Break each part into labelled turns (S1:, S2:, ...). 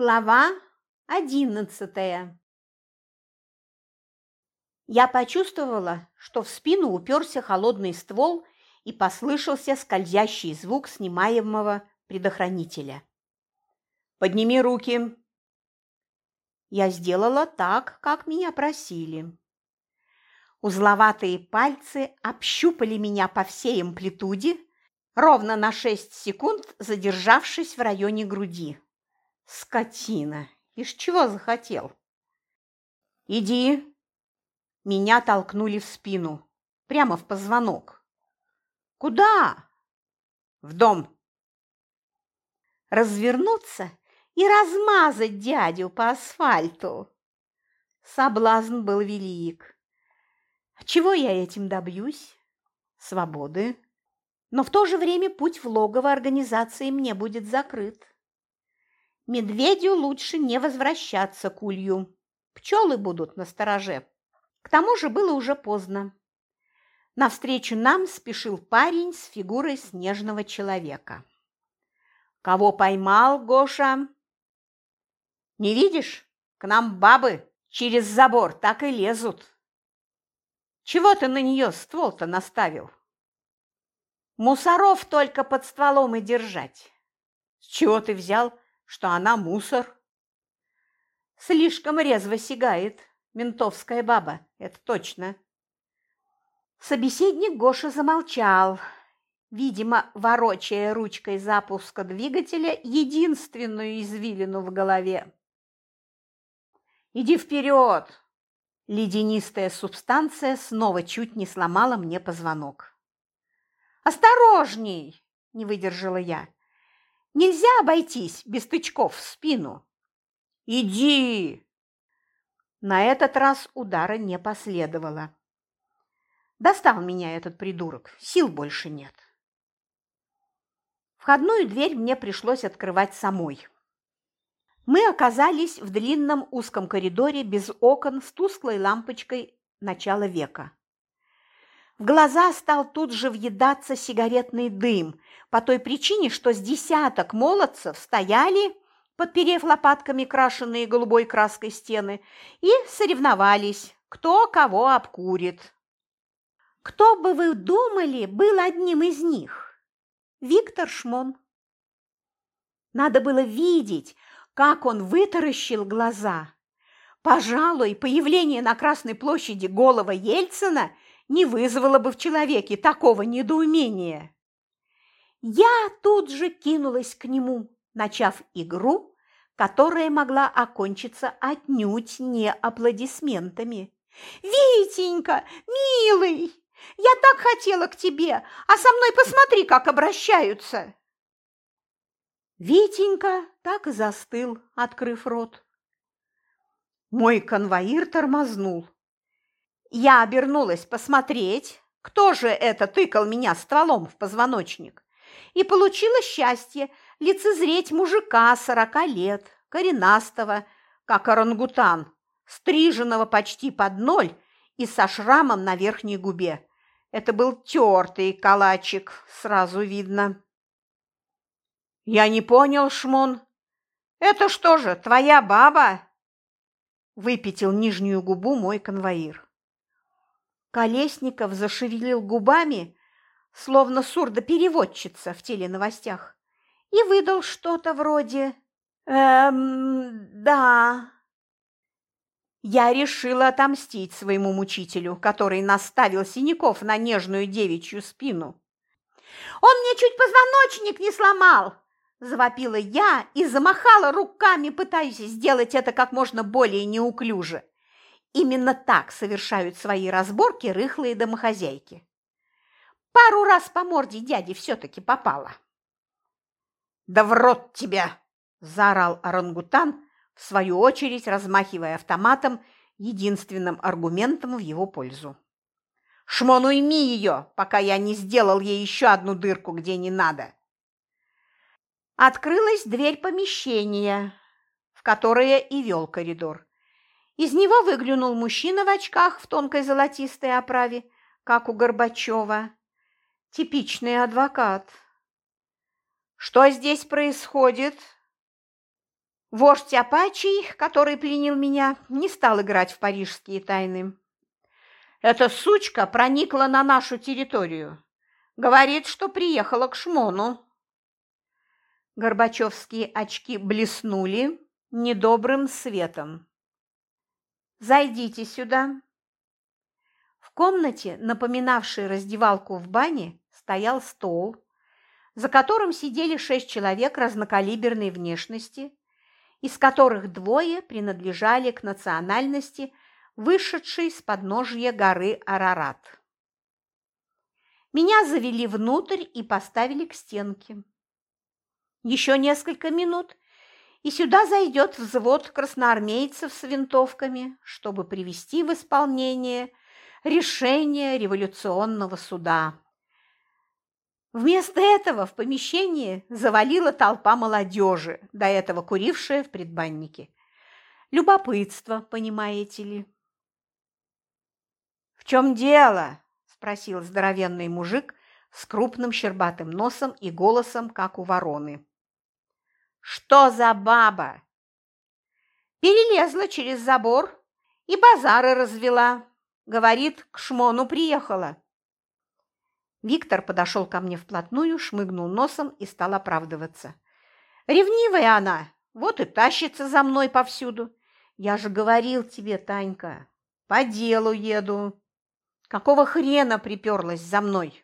S1: Глава одиннадцатая Я почувствовала, что в спину уперся холодный ствол и послышался скользящий звук снимаемого предохранителя. «Подними руки!» Я сделала так, как меня просили. Узловатые пальцы общупали меня по всей амплитуде, ровно на шесть секунд задержавшись в районе груди. Скотина! Из чего захотел? Иди! Меня толкнули в спину, прямо в позвонок. Куда? В дом. Развернуться и размазать дядю по асфальту. Соблазн был велик. Чего я этим добьюсь? Свободы. Но в то же время путь в логово организации мне будет закрыт. Медведю лучше не возвращаться к улью. Пчелы будут на стороже. К тому же было уже поздно. Навстречу нам спешил парень с фигурой снежного человека. «Кого поймал, Гоша?» «Не видишь? К нам бабы через забор так и лезут». Чего ты на нее ствол-то наставил? Мусоров только под стволом и держать. С чего ты взял, что она мусор? Слишком резво сигает ментовская баба, это точно. Собеседник Гоша замолчал, видимо, ворочая ручкой запуска двигателя единственную извилину в голове. «Иди вперед!» Ледянистая субстанция снова чуть не сломала мне позвонок. «Осторожней!» – не выдержала я. «Нельзя обойтись без тычков в спину!» «Иди!» На этот раз удара не последовало. Достал меня этот придурок, сил больше нет. Входную дверь мне пришлось открывать самой. Мы оказались в длинном узком коридоре без окон с тусклой лампочкой начала века. В глаза стал тут же въедаться сигаретный дым, по той причине, что с десяток молодцев стояли, подперев лопатками крашенные голубой краской стены, и соревновались, кто кого обкурит. Кто бы вы думали, был одним из них? Виктор Шмон. Надо было видеть, как он вытаращил глаза. Пожалуй, появление на Красной площади голого Ельцина не вызвало бы в человеке такого недоумения. Я тут же кинулась к нему, начав игру, которая могла окончиться отнюдь не аплодисментами. «Витенька, милый, я так хотела к тебе, а со мной посмотри, как обращаются!» Витенька так и застыл, открыв рот. Мой конвоир тормознул. Я обернулась посмотреть, кто же это тыкал меня стволом в позвоночник, и получила счастье лицезреть мужика сорока лет, коренастого, как орангутан, стриженного почти под ноль и со шрамом на верхней губе. Это был тертый калачик, сразу видно. «Я не понял, Шмон. Это что же, твоя баба?» Выпятил нижнюю губу мой конвоир. Колесников зашевелил губами, словно сурдопереводчица в теленовостях, и выдал что-то вроде «Эм, да». Я решила отомстить своему мучителю, который наставил синяков на нежную девичью спину. «Он мне чуть позвоночник не сломал!» Завопила я и замахала руками, пытаясь сделать это как можно более неуклюже. Именно так совершают свои разборки рыхлые домохозяйки. Пару раз по морде дяди все-таки попала. «Да в рот тебя!» – заорал орангутан, в свою очередь размахивая автоматом, единственным аргументом в его пользу. «Шмон, уйми ее, пока я не сделал ей еще одну дырку, где не надо!» Открылась дверь помещения, в которое и вел коридор. Из него выглянул мужчина в очках в тонкой золотистой оправе, как у Горбачева. Типичный адвокат. «Что здесь происходит?» Вождь Апачий, который пленил меня, не стал играть в парижские тайны. Эта сучка проникла на нашу территорию. Говорит, что приехала к Шмону. Горбачевские очки блеснули недобрым светом. «Зайдите сюда». В комнате, напоминавшей раздевалку в бане, стоял стол, за которым сидели шесть человек разнокалиберной внешности, из которых двое принадлежали к национальности, вышедшей с подножья горы Арарат. Меня завели внутрь и поставили к стенке. Еще несколько минут, и сюда зайдет взвод красноармейцев с винтовками, чтобы привести в исполнение решение революционного суда. Вместо этого в помещении завалила толпа молодежи, до этого курившая в предбаннике. Любопытство, понимаете ли. «В чем дело?» – спросил здоровенный мужик с крупным щербатым носом и голосом, как у вороны. «Что за баба?» «Перелезла через забор и базары развела. Говорит, к Шмону приехала». Виктор подошел ко мне вплотную, шмыгнул носом и стал оправдываться. «Ревнивая она, вот и тащится за мной повсюду. Я же говорил тебе, Танька, по делу еду. Какого хрена приперлась за мной?»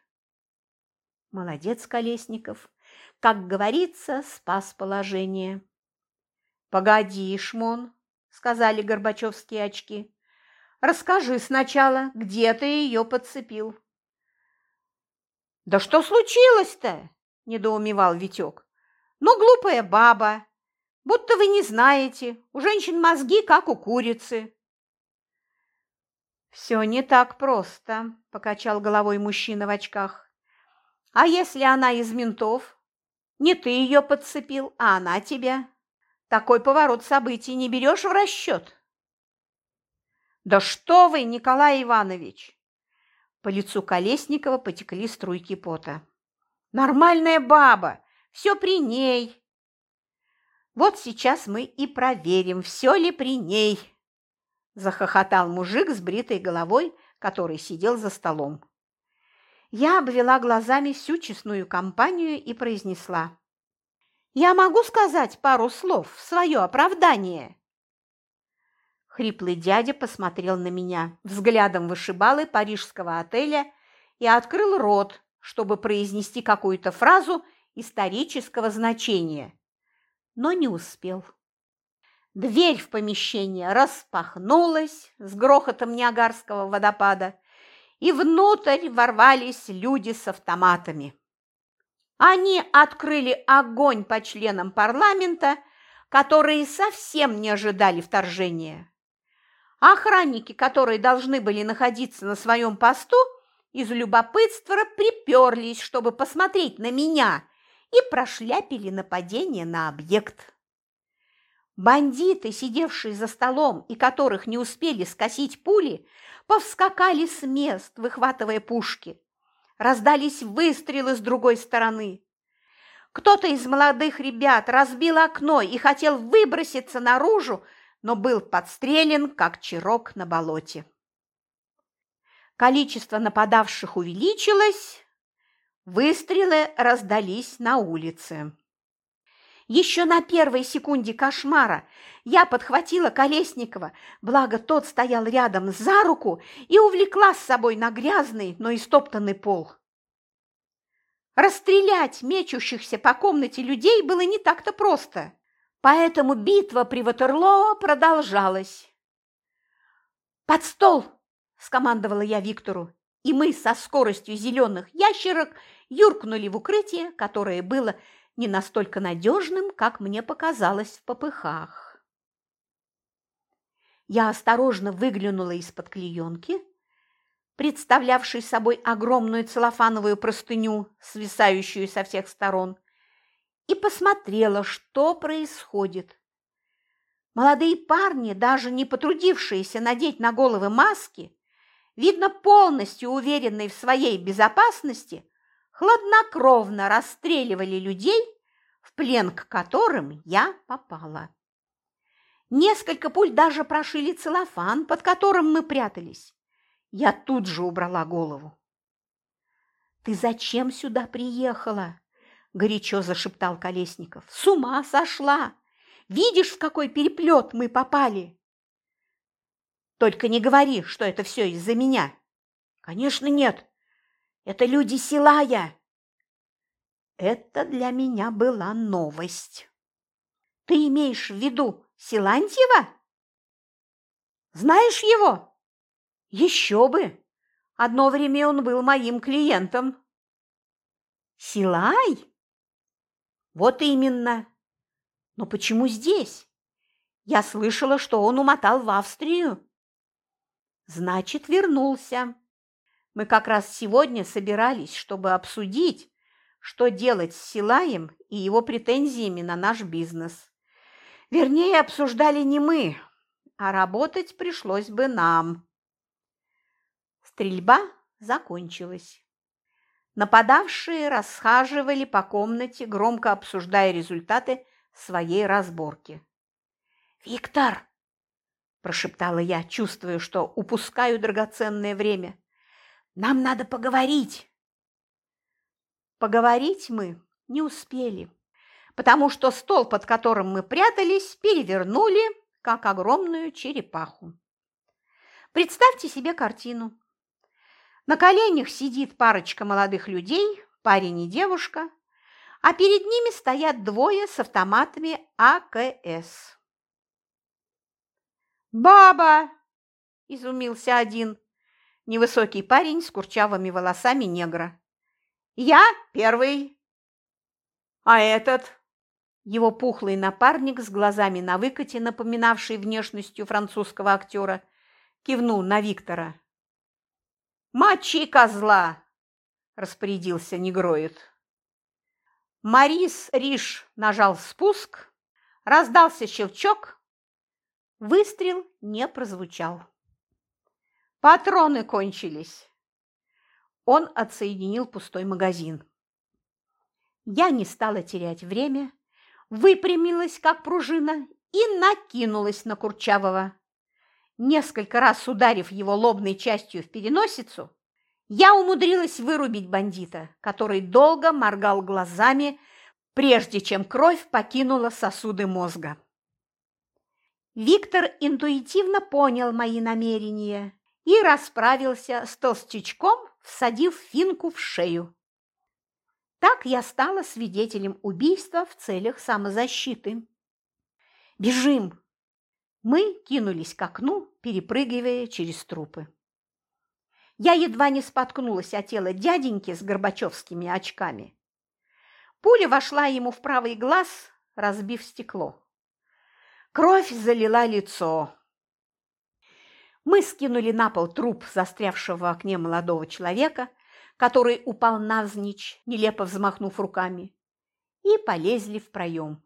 S1: Молодец, Колесников. Как говорится, спас положение. «Погоди, Шмон», – сказали Горбачевские очки. «Расскажи сначала, где ты ее подцепил». «Да что случилось-то?» – недоумевал Витек. «Ну, глупая баба! Будто вы не знаете, у женщин мозги, как у курицы». «Все не так просто», – покачал головой мужчина в очках. «А если она из ментов? Не ты ее подцепил, а она тебя. Такой поворот событий не берешь в расчет?» «Да что вы, Николай Иванович! По лицу Колесникова потекли струйки пота. «Нормальная баба! Все при ней!» «Вот сейчас мы и проверим, все ли при ней!» Захохотал мужик с бритой головой, который сидел за столом. Я обвела глазами всю честную компанию и произнесла. «Я могу сказать пару слов в свое оправдание?» Хриплый дядя посмотрел на меня взглядом вышибалы парижского отеля и открыл рот, чтобы произнести какую-то фразу исторического значения, но не успел. Дверь в помещение распахнулась с грохотом Ниагарского водопада, и внутрь ворвались люди с автоматами. Они открыли огонь по членам парламента, которые совсем не ожидали вторжения. Охранники, которые должны были находиться на своем посту, из любопытства приперлись, чтобы посмотреть на меня, и прошляпили нападение на объект. Бандиты, сидевшие за столом и которых не успели скосить пули, повскакали с мест, выхватывая пушки. Раздались выстрелы с другой стороны. Кто-то из молодых ребят разбил окно и хотел выброситься наружу, но был подстрелен, как чирок на болоте. Количество нападавших увеличилось, выстрелы раздались на улице. Еще на первой секунде кошмара я подхватила Колесникова, благо тот стоял рядом за руку и увлекла с собой на грязный, но истоптанный пол. Расстрелять мечущихся по комнате людей было не так-то просто. Поэтому битва при Ватерлоо продолжалась. «Под стол!» – скомандовала я Виктору, и мы со скоростью зеленых ящерок юркнули в укрытие, которое было не настолько надежным, как мне показалось в попыхах. Я осторожно выглянула из-под клеенки, представлявшей собой огромную целлофановую простыню, свисающую со всех сторон, и посмотрела, что происходит. Молодые парни, даже не потрудившиеся надеть на головы маски, видно, полностью уверенные в своей безопасности, хладнокровно расстреливали людей, в плен к которым я попала. Несколько пуль даже прошили целлофан, под которым мы прятались. Я тут же убрала голову. «Ты зачем сюда приехала?» – горячо зашептал Колесников. «С ума сошла! Видишь, в какой переплет мы попали?» «Только не говори, что это все из-за меня!» «Конечно, нет! Это люди Силая!» Это для меня была новость. «Ты имеешь в виду Силантьева?» «Знаешь его?» «Еще бы! Одно время он был моим клиентом». «Силай?» «Вот именно. Но почему здесь? Я слышала, что он умотал в Австрию». «Значит, вернулся. Мы как раз сегодня собирались, чтобы обсудить, что делать с Силаем и его претензиями на наш бизнес. Вернее, обсуждали не мы, а работать пришлось бы нам. Стрельба закончилась. Нападавшие расхаживали по комнате, громко обсуждая результаты своей разборки. «Виктор!» – прошептала я, чувствуя, что упускаю драгоценное время. «Нам надо поговорить!» Поговорить мы не успели потому что стол, под которым мы прятались, перевернули, как огромную черепаху. Представьте себе картину. На коленях сидит парочка молодых людей, парень и девушка, а перед ними стоят двое с автоматами АКС. «Баба!» – изумился один, невысокий парень с курчавыми волосами негра. «Я первый!» «А этот?» Его пухлый напарник с глазами на выкате, напоминавший внешностью французского актера, кивнул на Виктора. «Мочи козла!» – распорядился негроид. Марис Риш нажал спуск, раздался щелчок, выстрел не прозвучал. Патроны кончились. Он отсоединил пустой магазин. Я не стала терять время выпрямилась, как пружина, и накинулась на Курчавого. Несколько раз ударив его лобной частью в переносицу, я умудрилась вырубить бандита, который долго моргал глазами, прежде чем кровь покинула сосуды мозга. Виктор интуитивно понял мои намерения и расправился с толстячком, всадив финку в шею. Так я стала свидетелем убийства в целях самозащиты. «Бежим!» Мы кинулись к окну, перепрыгивая через трупы. Я едва не споткнулась о тело дяденьки с горбачевскими очками. Пуля вошла ему в правый глаз, разбив стекло. Кровь залила лицо. Мы скинули на пол труп застрявшего в окне молодого человека который упал навзничь, нелепо взмахнув руками, и полезли в проем.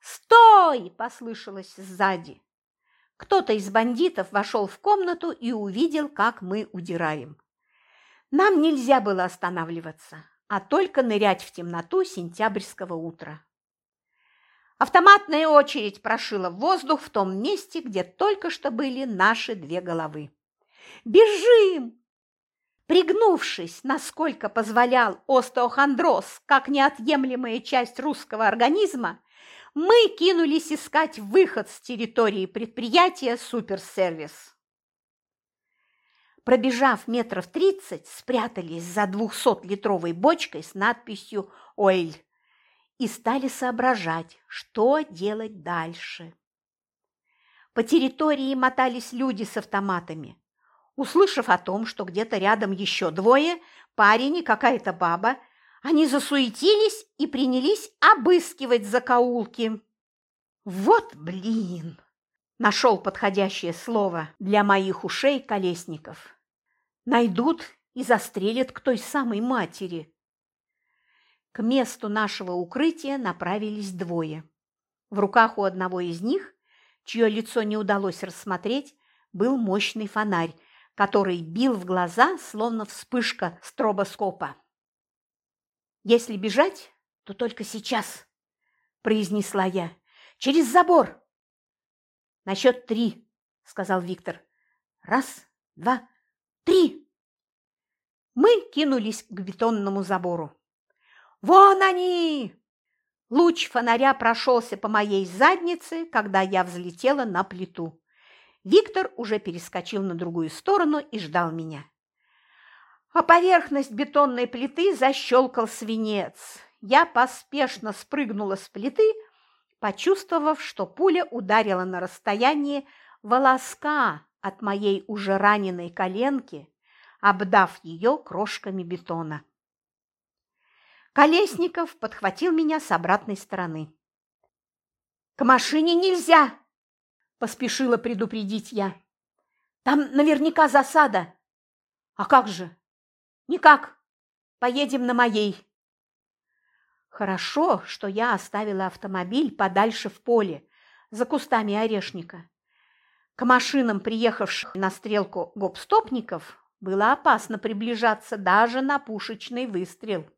S1: «Стой!» – послышалось сзади. Кто-то из бандитов вошел в комнату и увидел, как мы удираем. Нам нельзя было останавливаться, а только нырять в темноту сентябрьского утра. Автоматная очередь прошила воздух в том месте, где только что были наши две головы. «Бежим!» Пригнувшись, насколько позволял остеохондроз, как неотъемлемая часть русского организма, мы кинулись искать выход с территории предприятия «Суперсервис». Пробежав метров тридцать, спрятались за двухсотлитровой бочкой с надписью «Ойль» и стали соображать, что делать дальше. По территории мотались люди с автоматами – Услышав о том, что где-то рядом еще двое, парень и какая-то баба, они засуетились и принялись обыскивать закоулки. «Вот блин!» – нашел подходящее слово для моих ушей колесников. «Найдут и застрелят к той самой матери». К месту нашего укрытия направились двое. В руках у одного из них, чье лицо не удалось рассмотреть, был мощный фонарь, который бил в глаза, словно вспышка стробоскопа. «Если бежать, то только сейчас», – произнесла я. «Через забор!» «На счет три», – сказал Виктор. «Раз, два, три!» Мы кинулись к бетонному забору. «Вон они!» Луч фонаря прошелся по моей заднице, когда я взлетела на плиту. Виктор уже перескочил на другую сторону и ждал меня. А поверхность бетонной плиты защелкал свинец. Я поспешно спрыгнула с плиты, почувствовав, что пуля ударила на расстоянии волоска от моей уже раненой коленки, обдав ее крошками бетона. Колесников подхватил меня с обратной стороны. «К машине нельзя!» – поспешила предупредить я. «Там наверняка засада». «А как же?» «Никак. Поедем на моей». Хорошо, что я оставила автомобиль подальше в поле, за кустами орешника. К машинам, приехавших на стрелку гопстопников, было опасно приближаться даже на пушечный выстрел.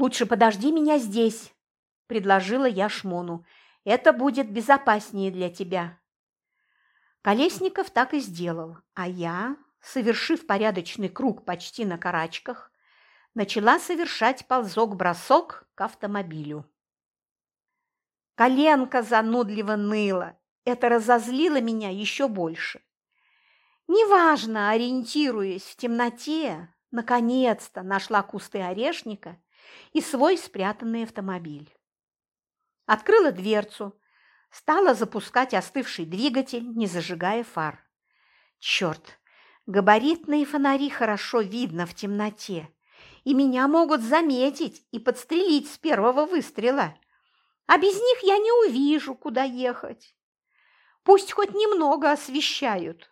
S1: «Лучше подожди меня здесь», – предложила я Шмону. «Это будет безопаснее для тебя». Колесников так и сделал, а я, совершив порядочный круг почти на карачках, начала совершать ползок-бросок к автомобилю. Коленка занудливо ныла, это разозлило меня еще больше. Неважно, ориентируясь в темноте, наконец-то нашла кусты орешника и свой спрятанный автомобиль. Открыла дверцу, стала запускать остывший двигатель, не зажигая фар. Черт, габаритные фонари хорошо видно в темноте, и меня могут заметить и подстрелить с первого выстрела. А без них я не увижу, куда ехать. Пусть хоть немного освещают.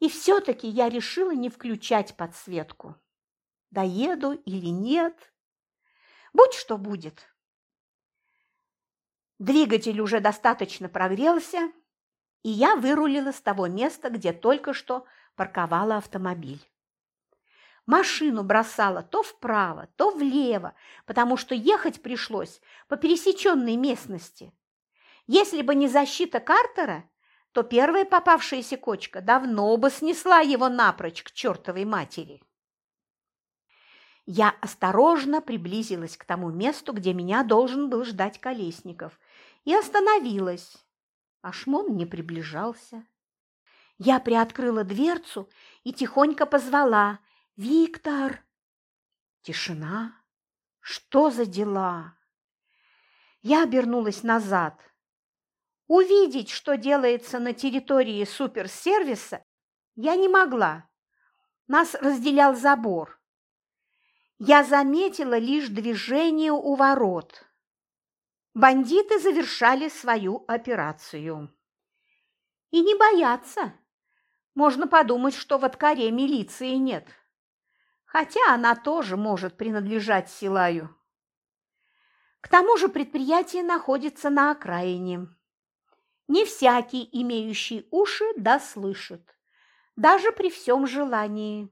S1: И все-таки я решила не включать подсветку доеду или нет. Будь что будет. Двигатель уже достаточно прогрелся, и я вырулила с того места, где только что парковала автомобиль. Машину бросала то вправо, то влево, потому что ехать пришлось по пересеченной местности. Если бы не защита Картера, то первая попавшаяся кочка давно бы снесла его напрочь к чертовой матери. Я осторожно приблизилась к тому месту, где меня должен был ждать Колесников, и остановилась. А Шмон не приближался. Я приоткрыла дверцу и тихонько позвала «Виктор!». Тишина. Что за дела? Я обернулась назад. Увидеть, что делается на территории суперсервиса, я не могла. Нас разделял забор я заметила лишь движение у ворот. Бандиты завершали свою операцию. И не боятся. Можно подумать, что в Откаре милиции нет. Хотя она тоже может принадлежать Силаю. К тому же предприятие находится на окраине. Не всякий, имеющий уши, да слышит, даже при всем желании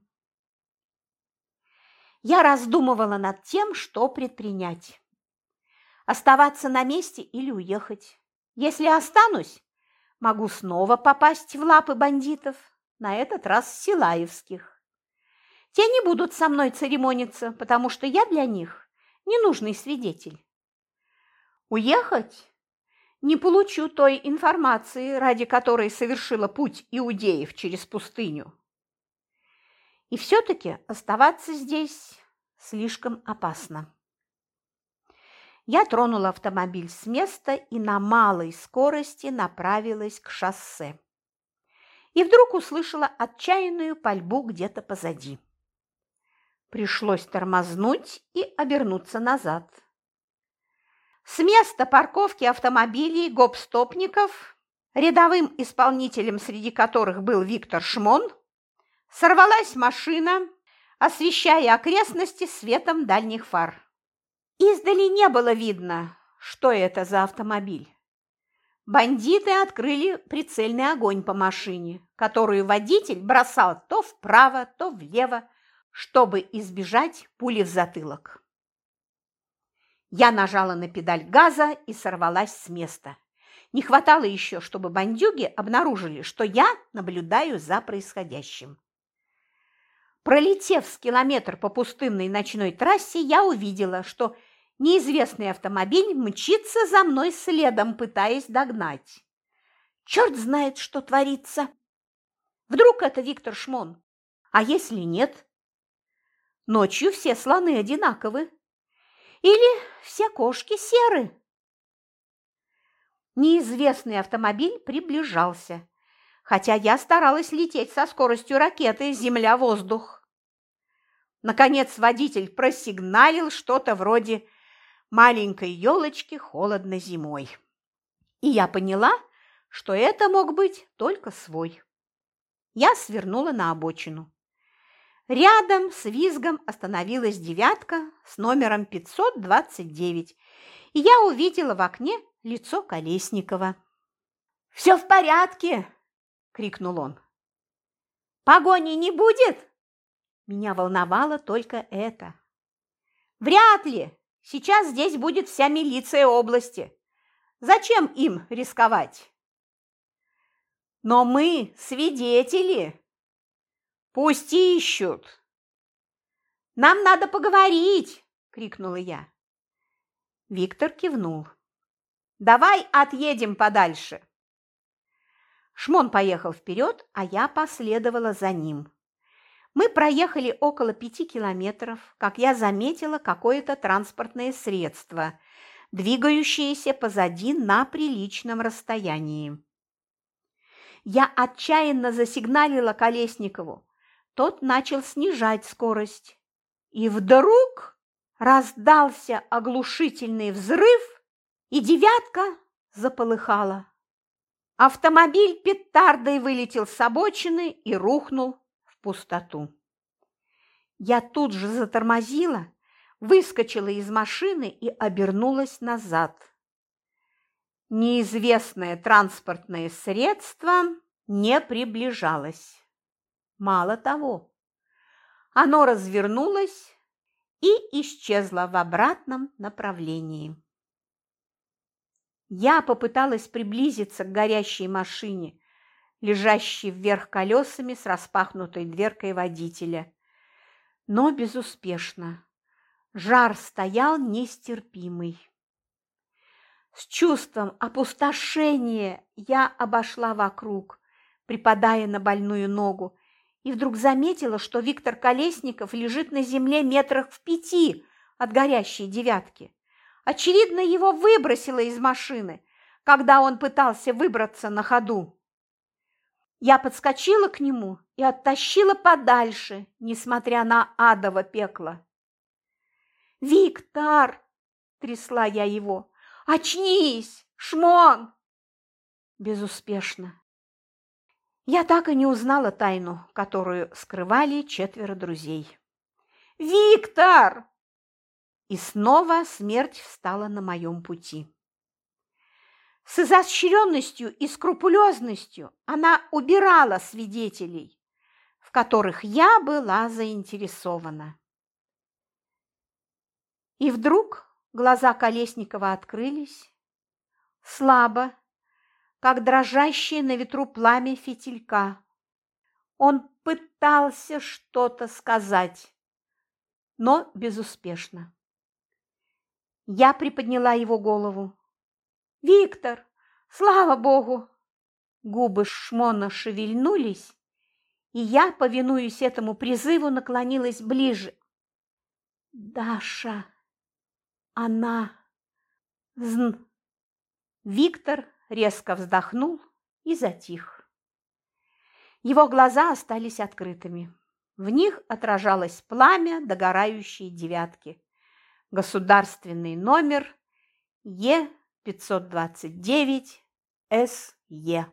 S1: я раздумывала над тем, что предпринять. Оставаться на месте или уехать. Если останусь, могу снова попасть в лапы бандитов, на этот раз силаевских. Те не будут со мной церемониться, потому что я для них ненужный свидетель. Уехать? Не получу той информации, ради которой совершила путь иудеев через пустыню. И все-таки оставаться здесь слишком опасно. Я тронула автомобиль с места и на малой скорости направилась к шоссе. И вдруг услышала отчаянную пальбу где-то позади. Пришлось тормознуть и обернуться назад. С места парковки автомобилей гопстопников, рядовым исполнителем среди которых был Виктор Шмон, Сорвалась машина, освещая окрестности светом дальних фар. Издали не было видно, что это за автомобиль. Бандиты открыли прицельный огонь по машине, которую водитель бросал то вправо, то влево, чтобы избежать пули в затылок. Я нажала на педаль газа и сорвалась с места. Не хватало еще, чтобы бандюги обнаружили, что я наблюдаю за происходящим. Пролетев с километр по пустынной ночной трассе, я увидела, что неизвестный автомобиль мчится за мной следом, пытаясь догнать. Черт знает, что творится. Вдруг это Виктор Шмон? А если нет? Ночью все слоны одинаковы. Или все кошки серы. Неизвестный автомобиль приближался, хотя я старалась лететь со скоростью ракеты земля-воздух. Наконец водитель просигналил что-то вроде «маленькой елочки холодно зимой». И я поняла, что это мог быть только свой. Я свернула на обочину. Рядом с визгом остановилась девятка с номером 529, и я увидела в окне лицо Колесникова. «Все в порядке!» – крикнул он. «Погони не будет?» Меня волновало только это. «Вряд ли. Сейчас здесь будет вся милиция области. Зачем им рисковать?» «Но мы свидетели!» Пусть ищут. Нам надо поговорить, крикнула я. Виктор кивнул. Давай отъедем подальше. Шмон поехал вперед, а я последовала за ним. Мы проехали около пяти километров, как я заметила какое-то транспортное средство, двигающееся позади на приличном расстоянии. Я отчаянно засигналила Колесникову, тот начал снижать скорость. И вдруг раздался оглушительный взрыв, и девятка заполыхала. Автомобиль петардой вылетел с обочины и рухнул в пустоту. Я тут же затормозила, выскочила из машины и обернулась назад. Неизвестное транспортное средство не приближалось. Мало того, оно развернулось и исчезло в обратном направлении. Я попыталась приблизиться к горящей машине, лежащей вверх колесами с распахнутой дверкой водителя, но безуспешно. Жар стоял нестерпимый. С чувством опустошения я обошла вокруг, припадая на больную ногу, и вдруг заметила, что Виктор Колесников лежит на земле метрах в пяти от горящей девятки. Очевидно, его выбросило из машины, когда он пытался выбраться на ходу. Я подскочила к нему и оттащила подальше, несмотря на адово пекло. «Виктор!» – трясла я его. «Очнись! Шмон!» Безуспешно. Я так и не узнала тайну, которую скрывали четверо друзей. «Виктор!» И снова смерть встала на моем пути. С изощренностью и скрупулезностью она убирала свидетелей, в которых я была заинтересована. И вдруг глаза Колесникова открылись, слабо, как дрожащее на ветру пламя фитилька. Он пытался что-то сказать, но безуспешно. Я приподняла его голову. «Виктор, слава богу!» Губы Шмона шевельнулись, и я, повинуясь этому призыву, наклонилась ближе. «Даша! Она! Зн!» Виктор резко вздохнул и затих. Его глаза остались открытыми. В них отражалось пламя догорающей девятки. Государственный номер Е529 СЕ.